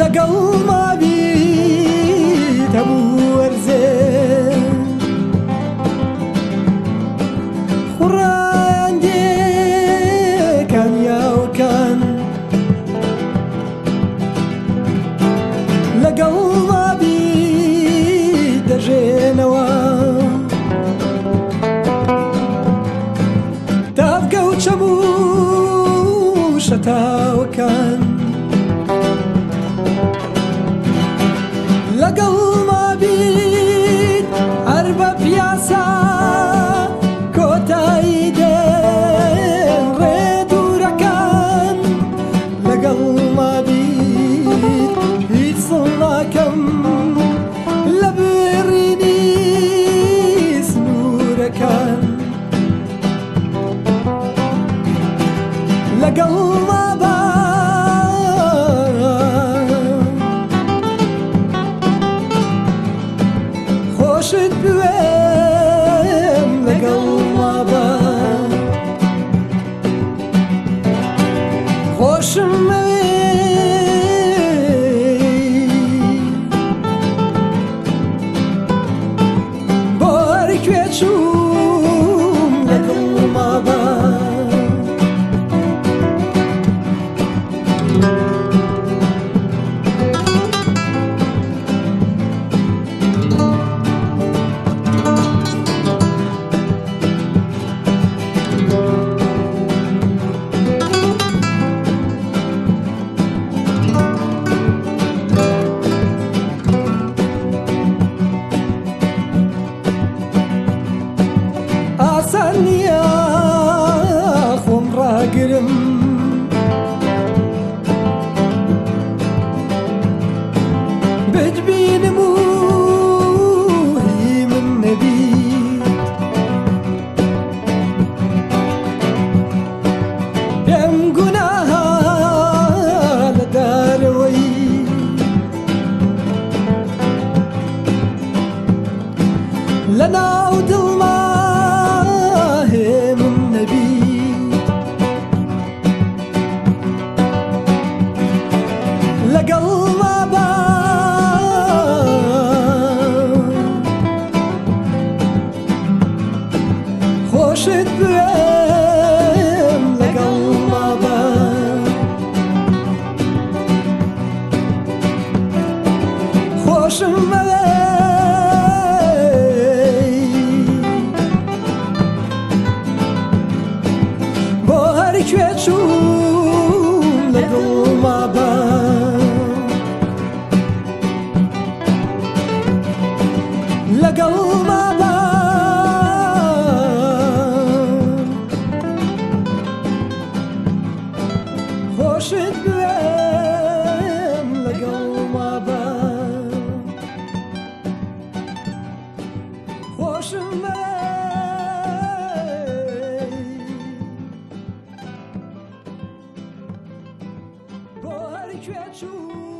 لقلبي لەگەڵ مابیت هەر بە پیاسا کۆتایی دێ ڕێ دوورەکان لەگەڵ مابیت هیچ سڵاکەم لە بڕینی سنوورەکان لەگەڵ ما بتبینم و هی من نەبیت پێم گوناها لە دارەوەی لە ناو خۆشم مەوێ بۆ هەریکوێ چوم لە دڵما بە لەگەڵما بە خۆشت بێ chemin pour aller tuer tout.